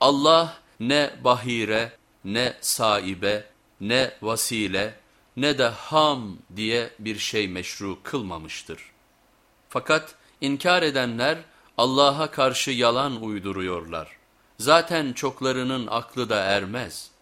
Allah ne bahire, ne saibe, ne vasile, ne de ham diye bir şey meşru kılmamıştır. Fakat inkar edenler Allah'a karşı yalan uyduruyorlar. Zaten çoklarının aklı da ermez.''